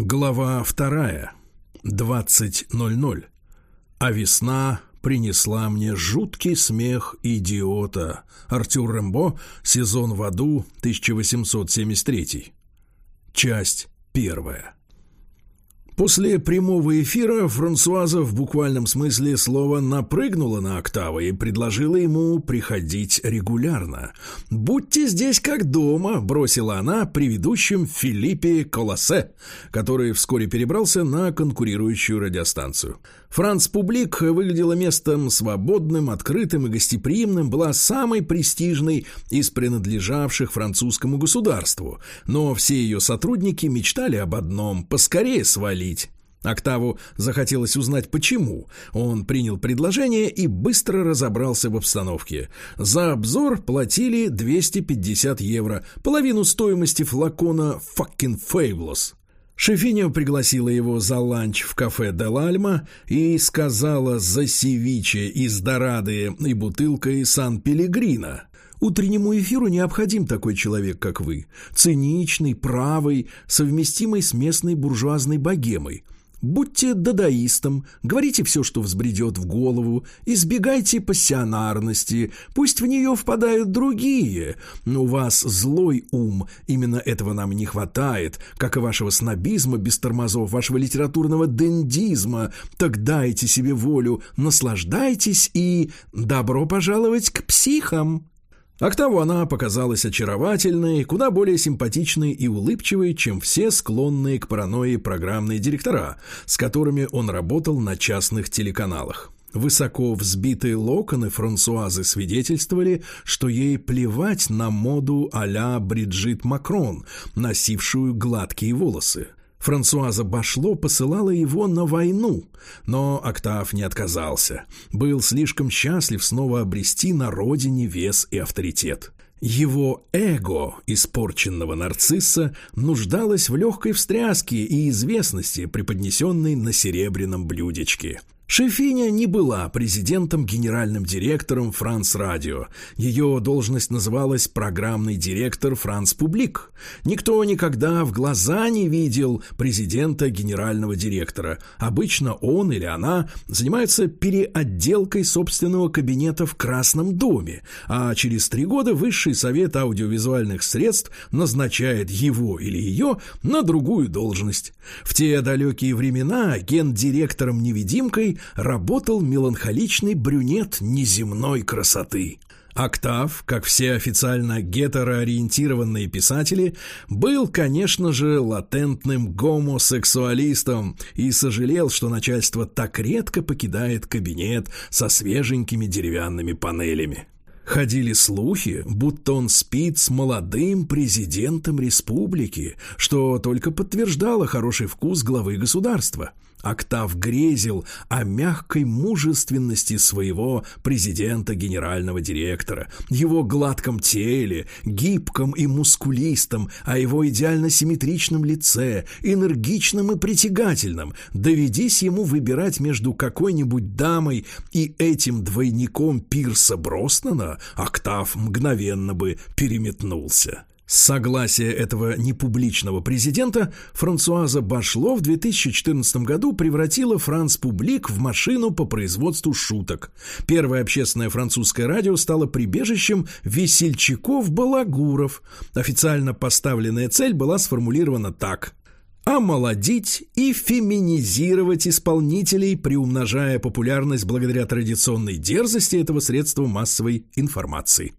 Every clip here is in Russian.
Глава вторая. 20.00. А весна принесла мне жуткий смех идиота. Артюр Рэмбо. Сезон в аду. 1873. Часть первая. После прямого эфира Франсуаза в буквальном смысле слова напрыгнула на октавы и предложила ему приходить регулярно. «Будьте здесь как дома», — бросила она при ведущем Филиппе Колосе, который вскоре перебрался на конкурирующую радиостанцию. Франц Публик выглядела местом свободным, открытым и гостеприимным, была самой престижной из принадлежавших французскому государству, но все ее сотрудники мечтали об одном – поскорее свалить. Октаву захотелось узнать, почему. Он принял предложение и быстро разобрался в обстановке. За обзор платили 250 евро, половину стоимости флакона «Fucking Fabulous». Шефиня пригласила его за ланч в кафе «Дел Альма» и сказала за севиче из Дорады и бутылкой «Сан-Пелегрино». Утреннему эфиру необходим такой человек, как вы. Циничный, правый, совместимый с местной буржуазной богемой – Будьте дадаистом, говорите все, что взбредет в голову, избегайте пассионарности, пусть в нее впадают другие. Но у вас злой ум, именно этого нам не хватает, как и вашего снобизма без тормозов, вашего литературного дендизма. Так дайте себе волю, наслаждайтесь и добро пожаловать к психам. Октаву она показалась очаровательной, куда более симпатичной и улыбчивой, чем все склонные к паранойи программные директора, с которыми он работал на частных телеканалах. Высоко взбитые локоны Франсуазы свидетельствовали, что ей плевать на моду а-ля Бриджит Макрон, носившую гладкие волосы. Франсуаза Башло посылала его на войну, но Октав не отказался. Был слишком счастлив снова обрести на родине вес и авторитет. Его эго, испорченного нарцисса, нуждалось в легкой встряске и известности, преподнесенной на серебряном блюдечке. Шефиня не была президентом-генеральным директором Франц Радио. Ее должность называлась программный директор Франц Публик. Никто никогда в глаза не видел президента-генерального директора. Обычно он или она занимаются переотделкой собственного кабинета в Красном доме, а через три года Высший совет аудиовизуальных средств назначает его или ее на другую должность. В те далекие времена гендиректором-невидимкой работал меланхоличный брюнет неземной красоты. Октав, как все официально гетероориентированные писатели, был, конечно же, латентным гомосексуалистом и сожалел, что начальство так редко покидает кабинет со свеженькими деревянными панелями. Ходили слухи, будто он спит с молодым президентом республики, что только подтверждало хороший вкус главы государства – Октав грезил о мягкой мужественности своего президента-генерального директора, его гладком теле, гибком и мускулистом, о его идеально симметричном лице, энергичном и притягательном. Доведись ему выбирать между какой-нибудь дамой и этим двойником Пирса Броснана, Октав мгновенно бы переметнулся. С согласия этого непубличного президента Франсуаза Башло в 2014 году превратила Франс Публик в машину по производству шуток. Первое общественное французское радио стало прибежищем весельчаков-балагуров. Официально поставленная цель была сформулирована так – омолодить и феминизировать исполнителей, приумножая популярность благодаря традиционной дерзости этого средства массовой информации.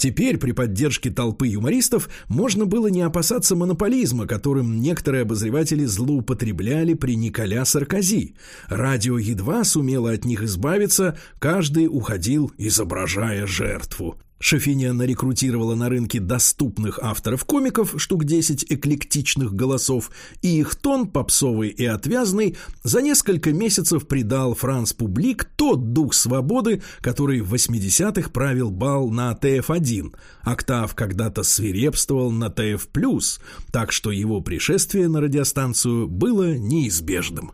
Теперь при поддержке толпы юмористов можно было не опасаться монополизма, которым некоторые обозреватели злоупотребляли при Николя Саркози. Радио едва сумело от них избавиться, каждый уходил, изображая жертву. Шефиня нарекрутировала на рынке доступных авторов комиков, штук 10 эклектичных голосов, и их тон, попсовый и отвязный, за несколько месяцев придал Франс Публик тот дух свободы, который в 80-х правил бал на ТФ-1. Октав когда-то свирепствовал на ТФ+, так что его пришествие на радиостанцию было неизбежным.